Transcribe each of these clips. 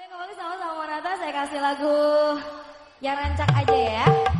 Kembali kalau sama sama Nata, saya kasih lagu yang rancak aja ya.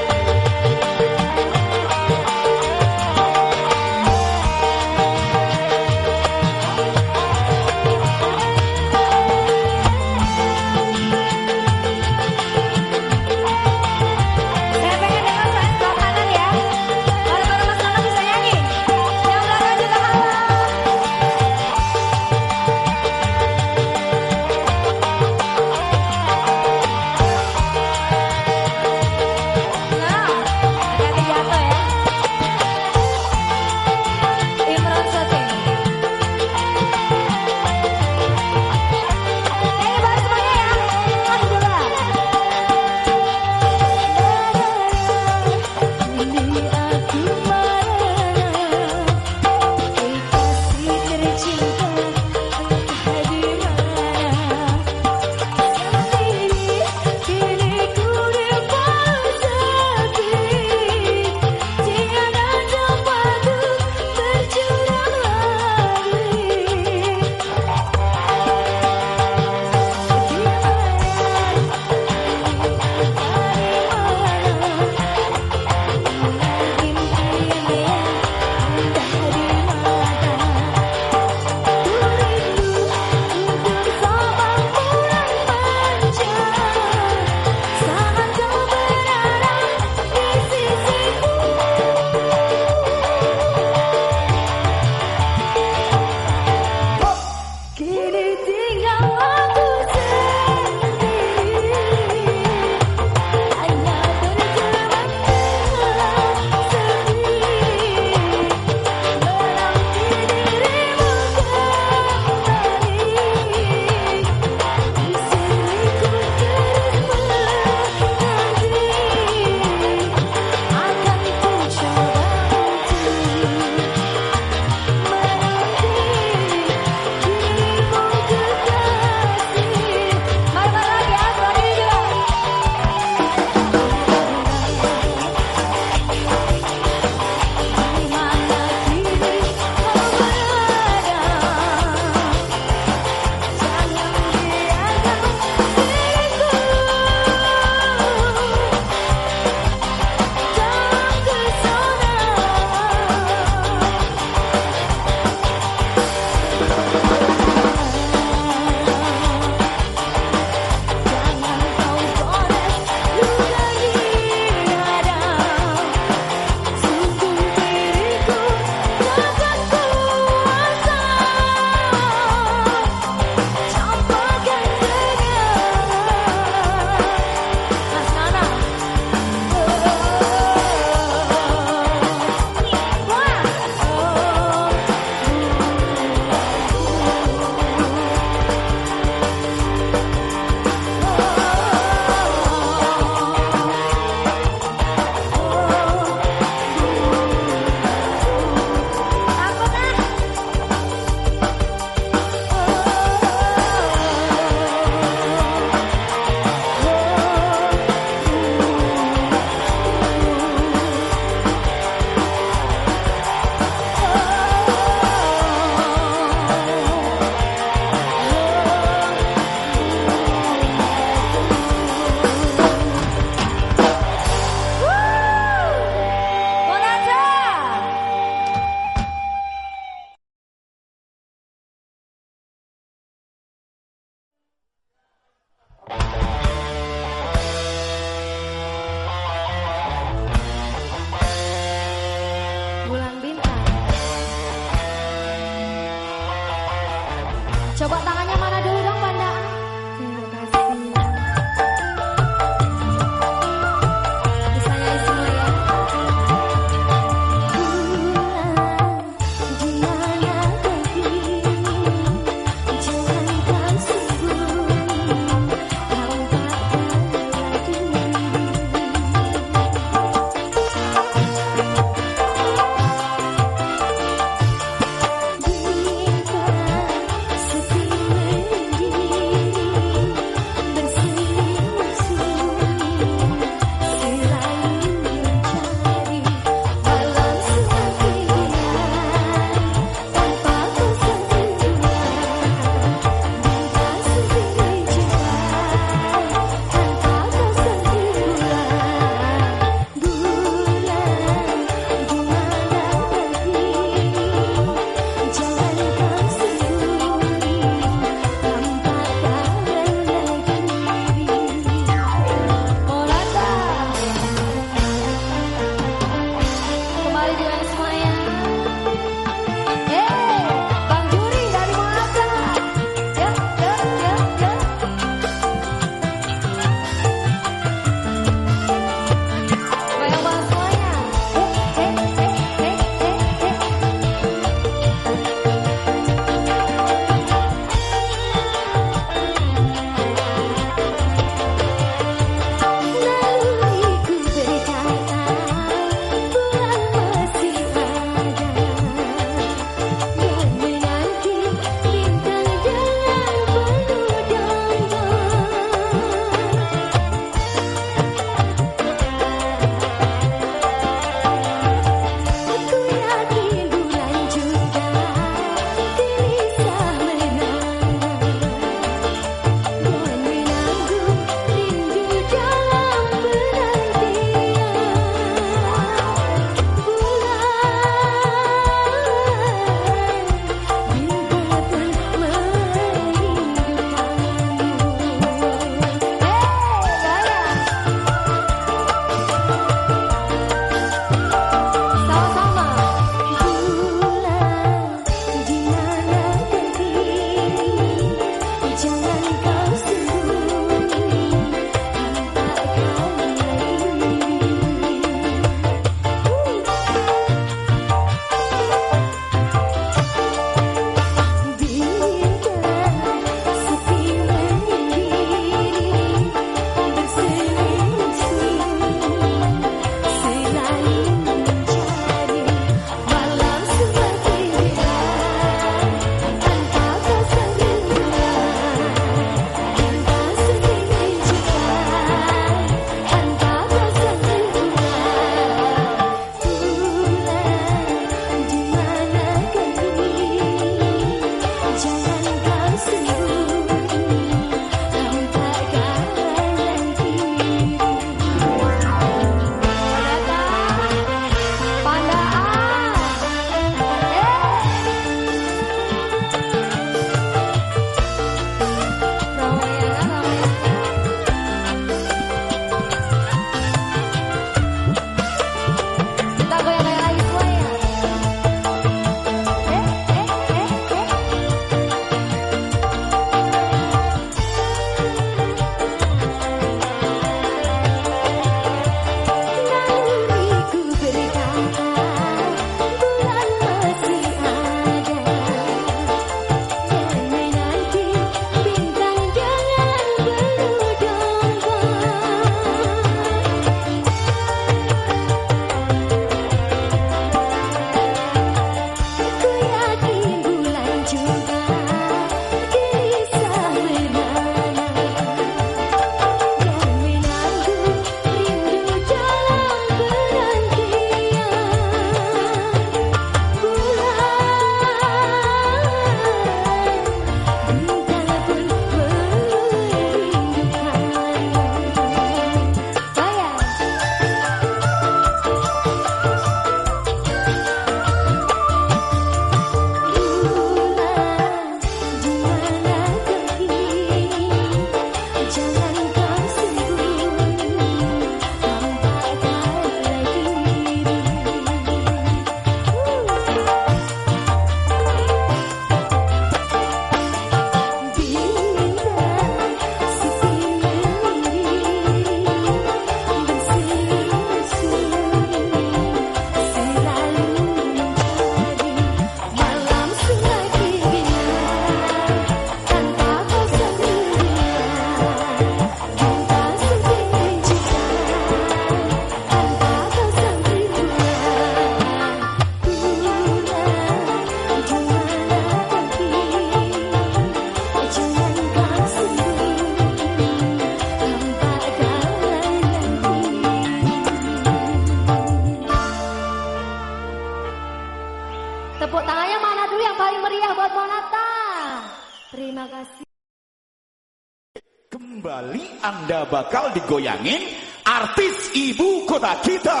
Bakal digoyangin artis ibu kota kita,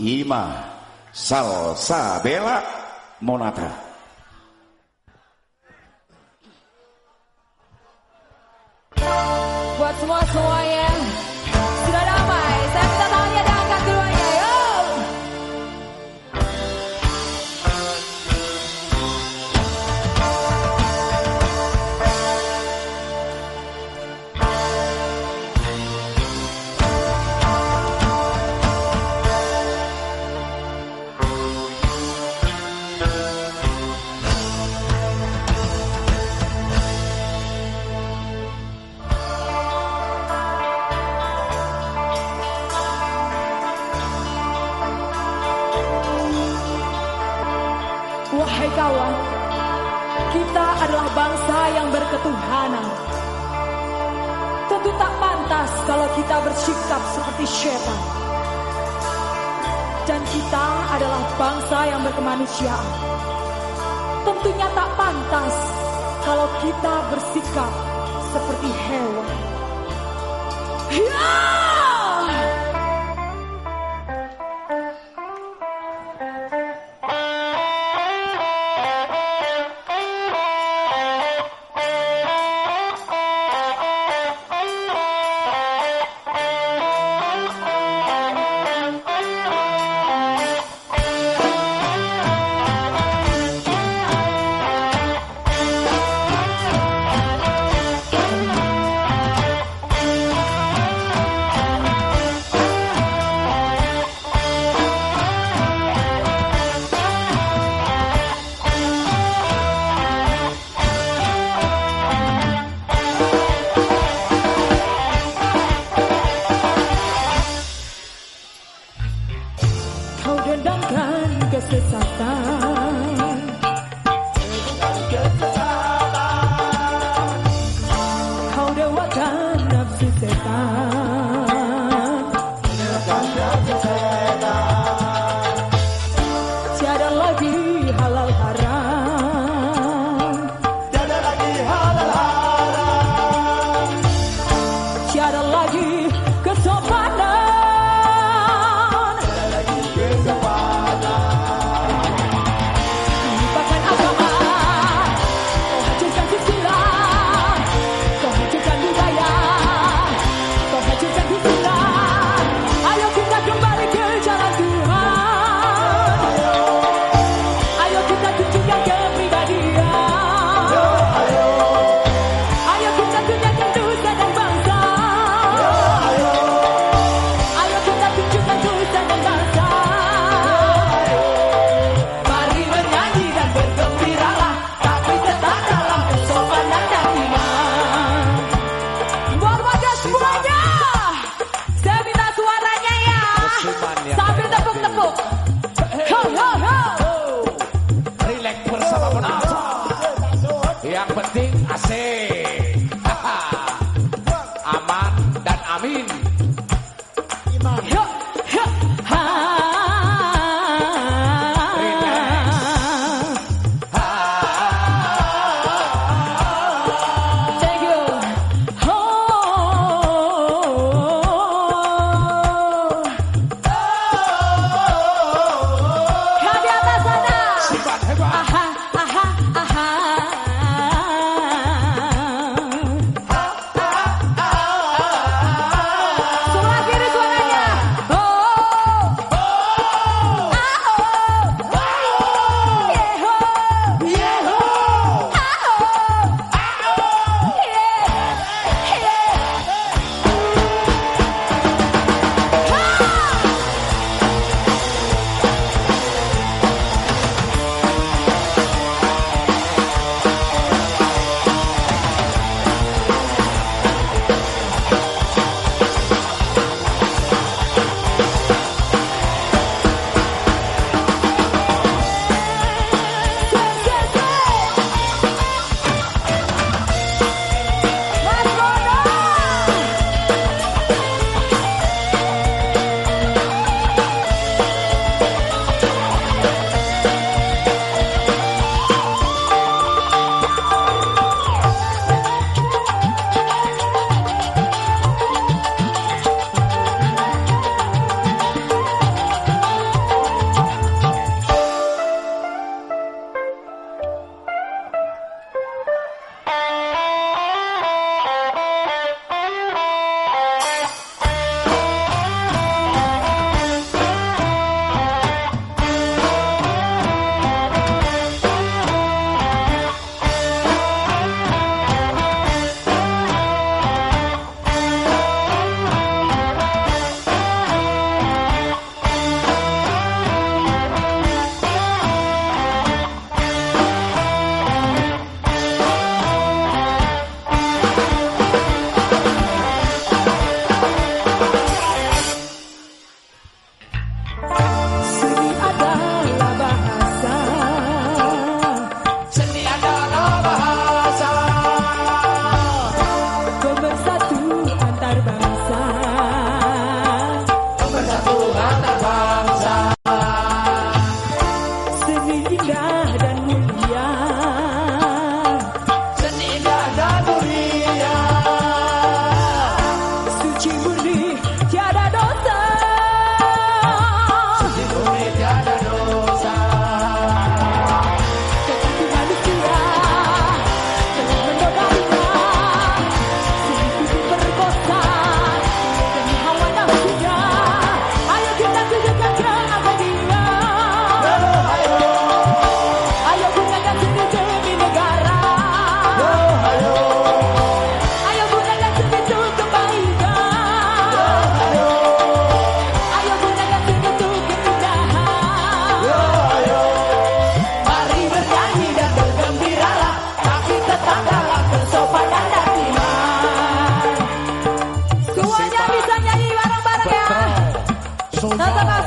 Ima Salsabella Monata. Buat semua semuanya kita bersikap seperti syaitan. Dan kita adalah bangsa yang berkemanusiaan. Tentunya tak pantas kalau kita bersikap seperti hewan.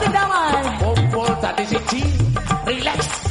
Comportate, man. Comportate, sí, relax.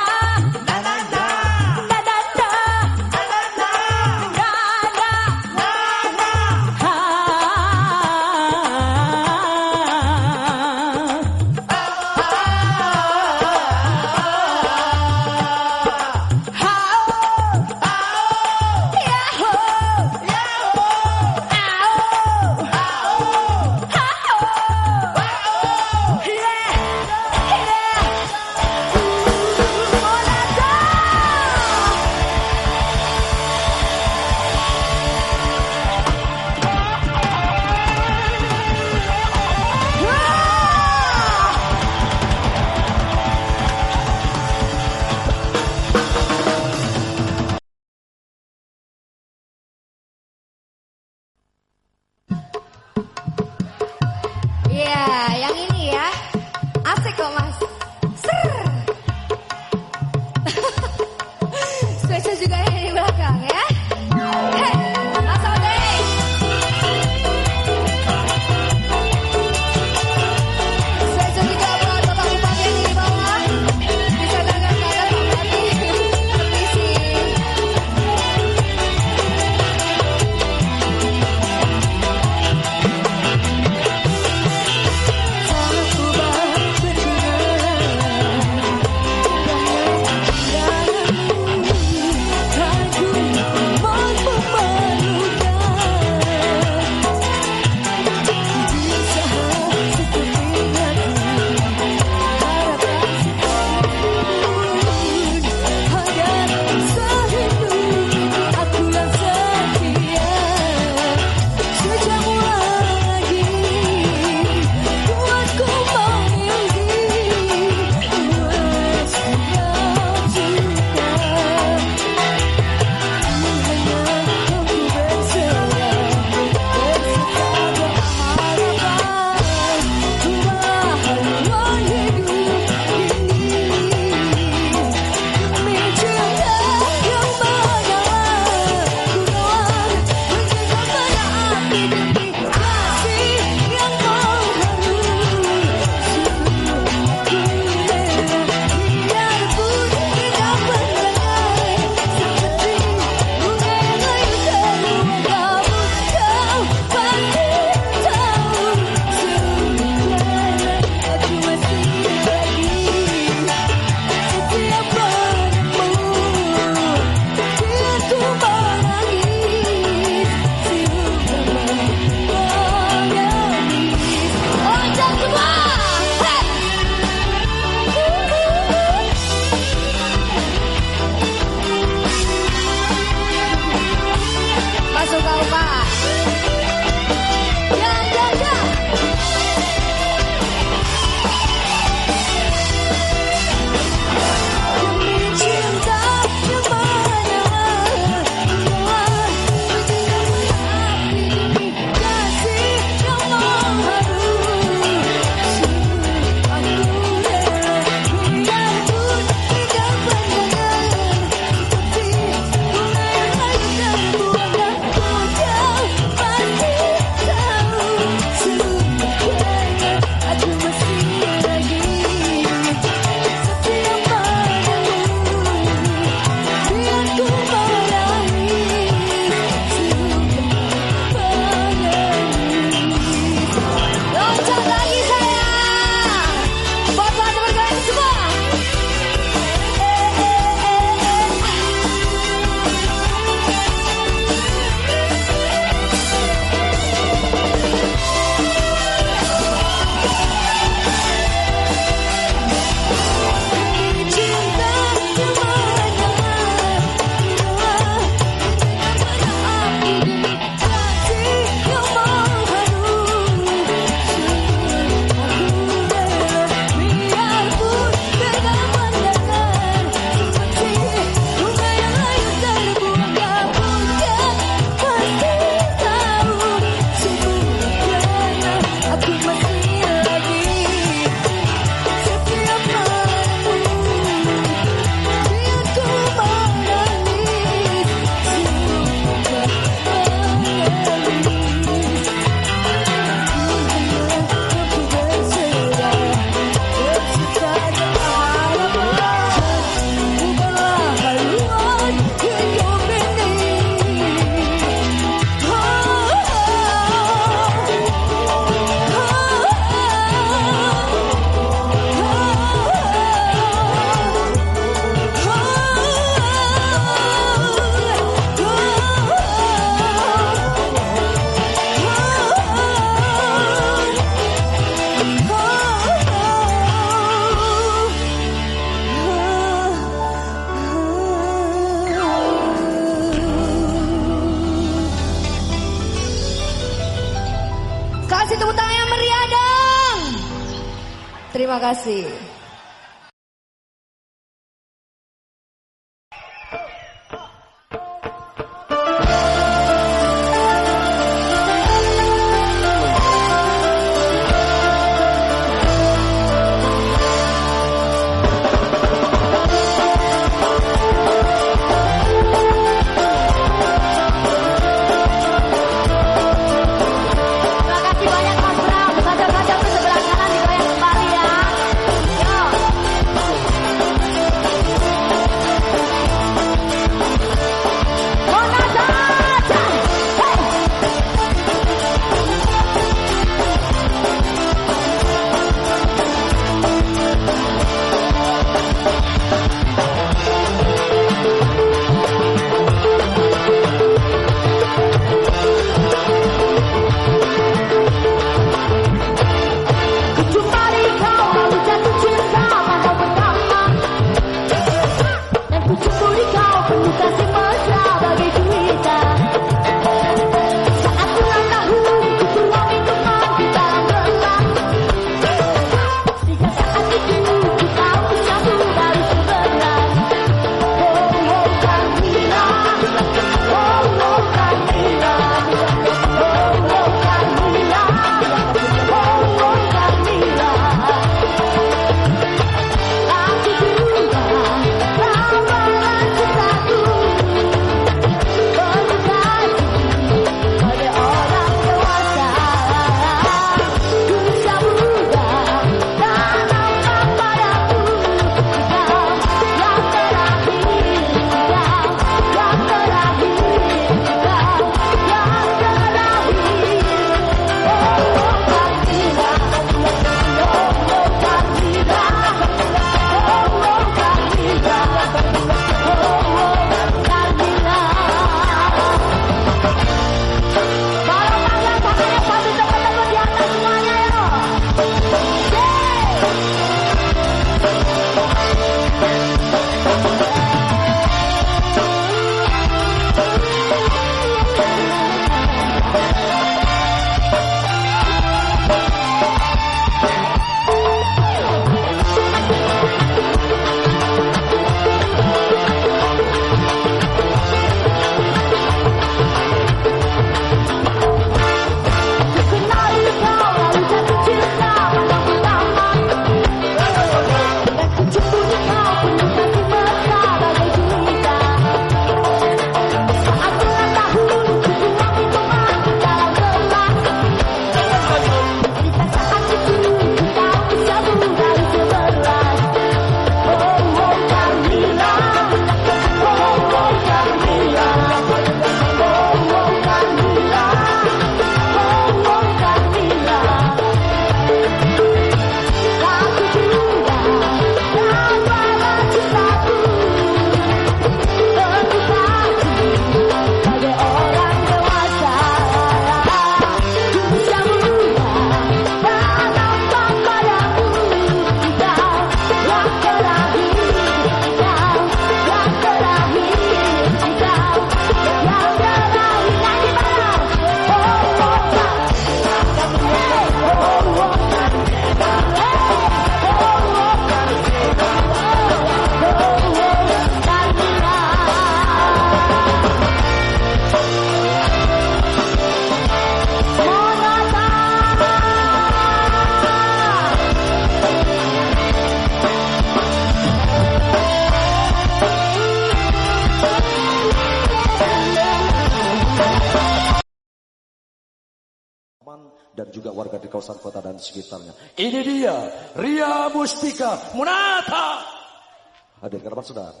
saudara.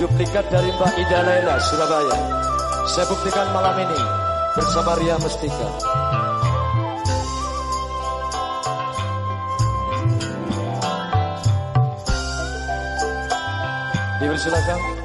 Duplikat dari Mbak Ida Laila, Surabaya. Saya buktikan malam ini bersama Ria Mestika. Dipersilakan.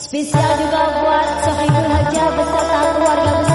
Spesial juga buat Sohibul Haja beserta keluarga besarnya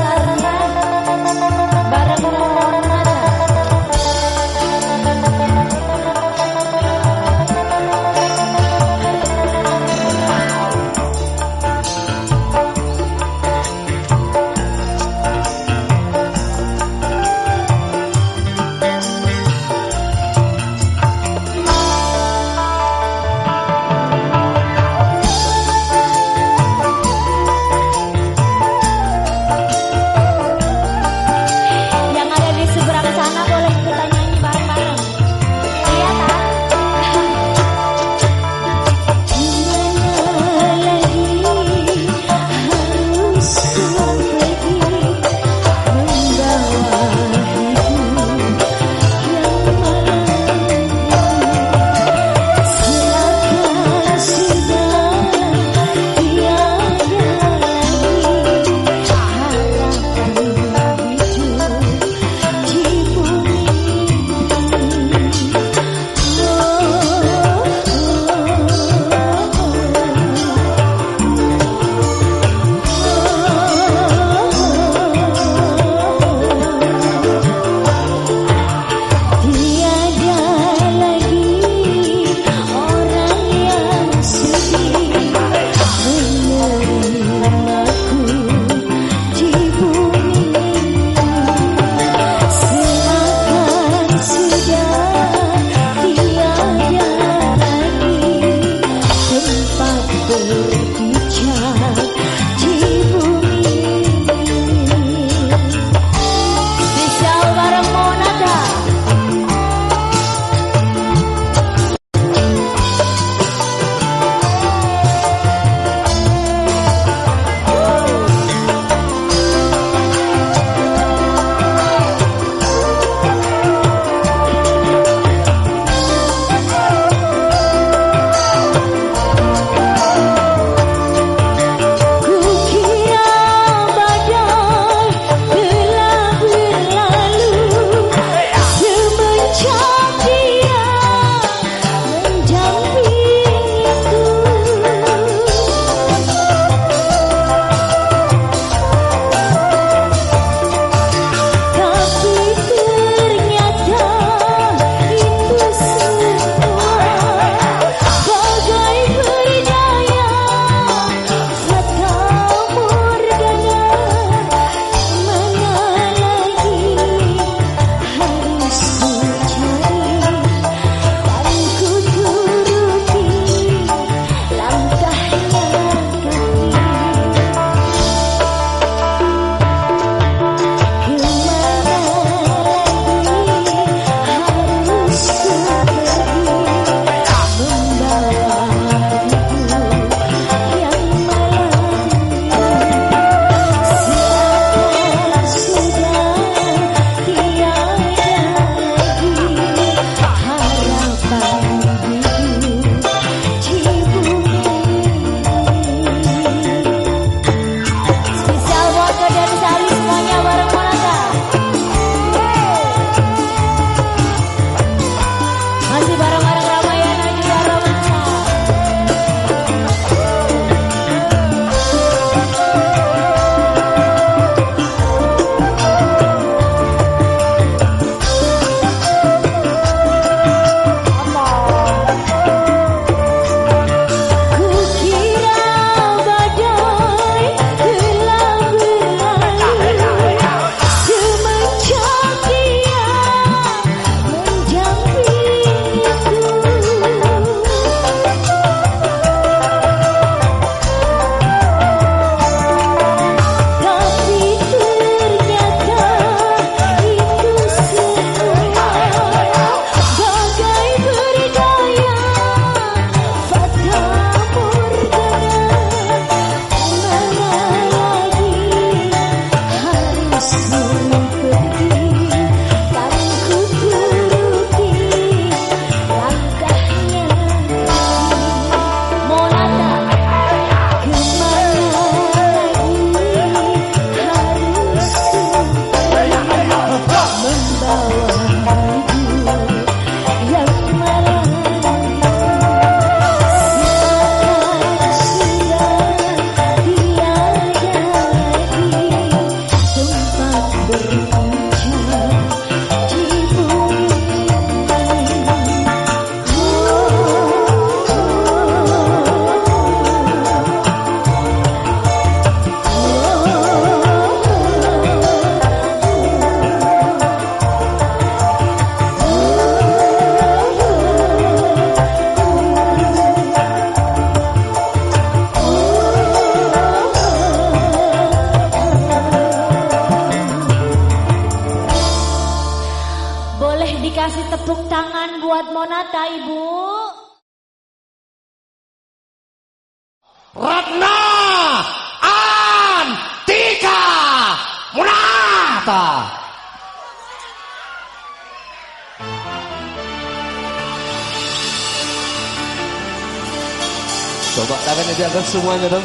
the one that I'm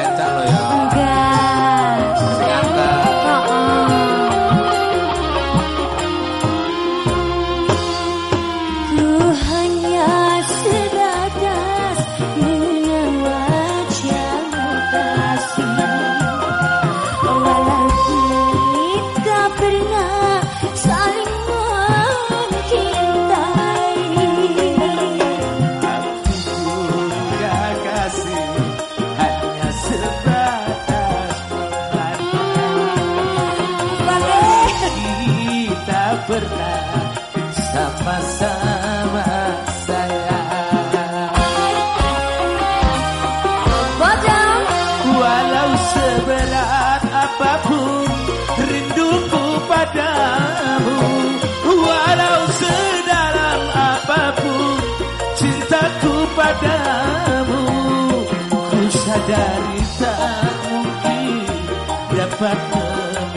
Aku telah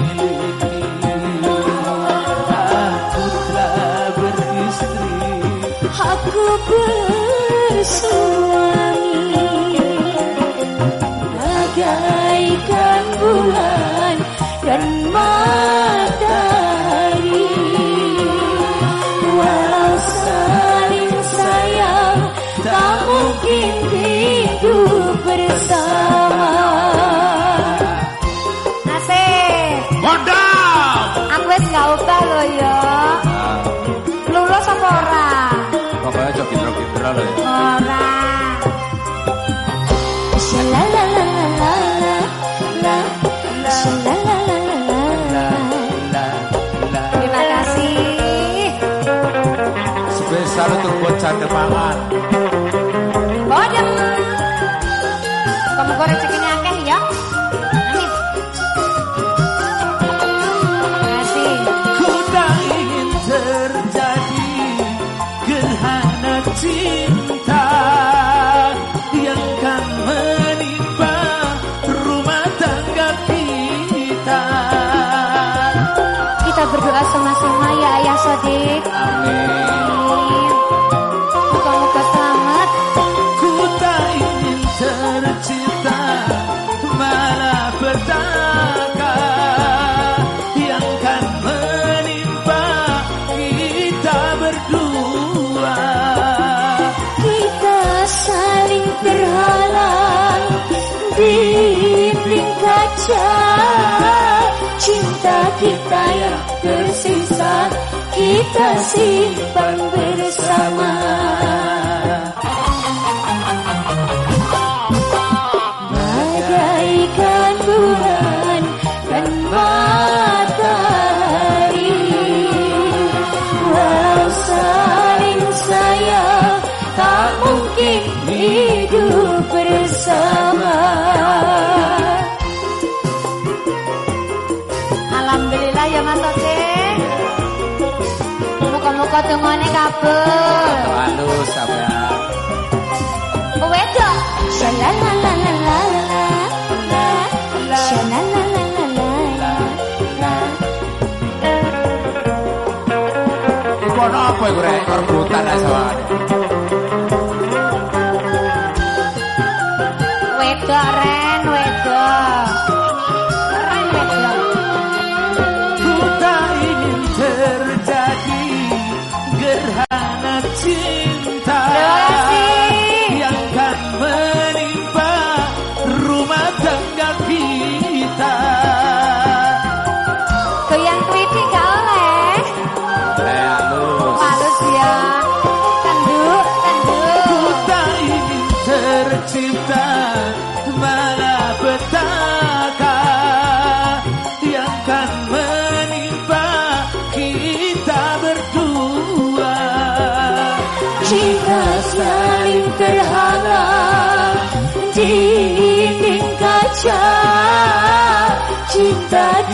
beristri. Aku bersuara Terima kasih. Spesial untuk bocah demangan. tersisa kita simpan bersama. muy grueso, puta la sabana.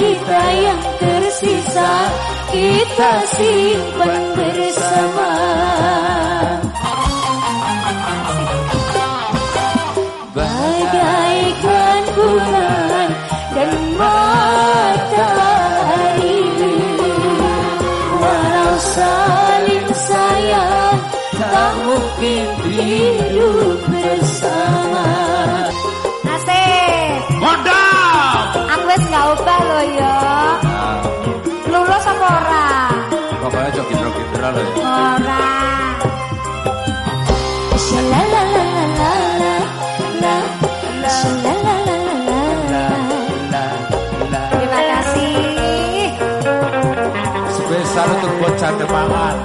kita yang tersisa kita simpan bersama. Terima kasih. Sebesar untuk bocah depan.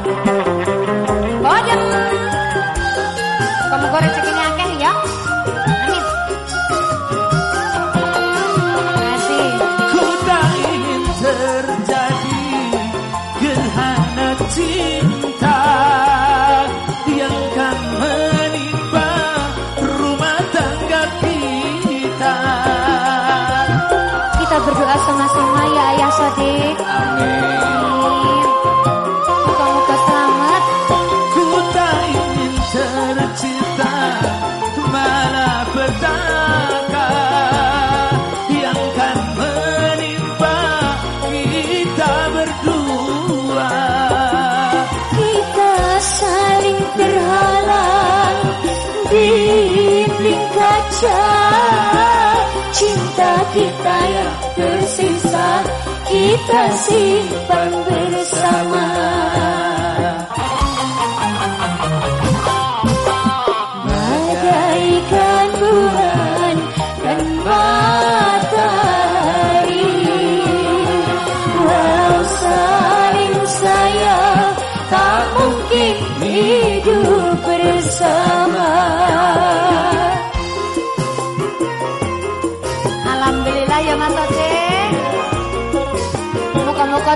kita simpan bersama. Bagaikan bulan dan matahari Walau saling saya tak mungkin hidup bersama.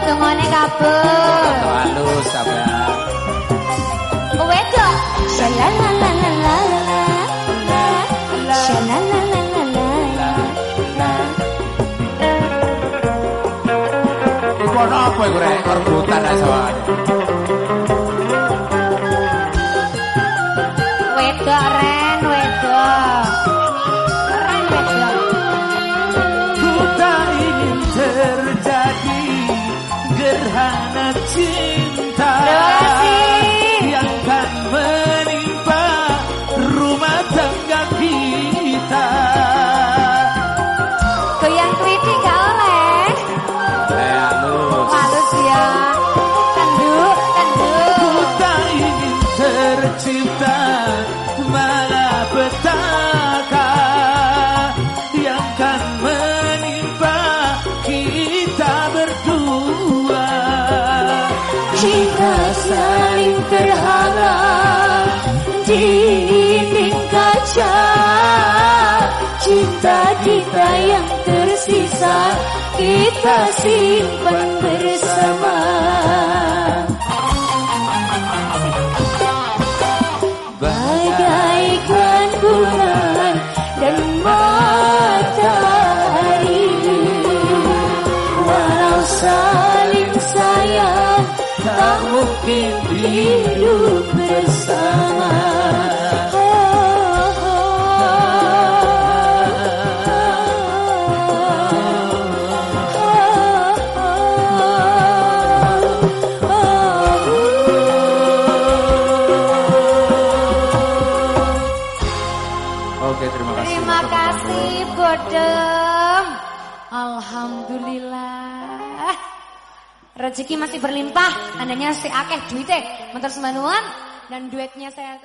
tungone kabul. Halus sabar. Wedok. Shalalalalalala. Apa. Wedok rek. cinta. Terima kasih. kita simpan rezeki masih berlimpah, andanya si akeh duitnya, menteri semanuan, dan duetnya saya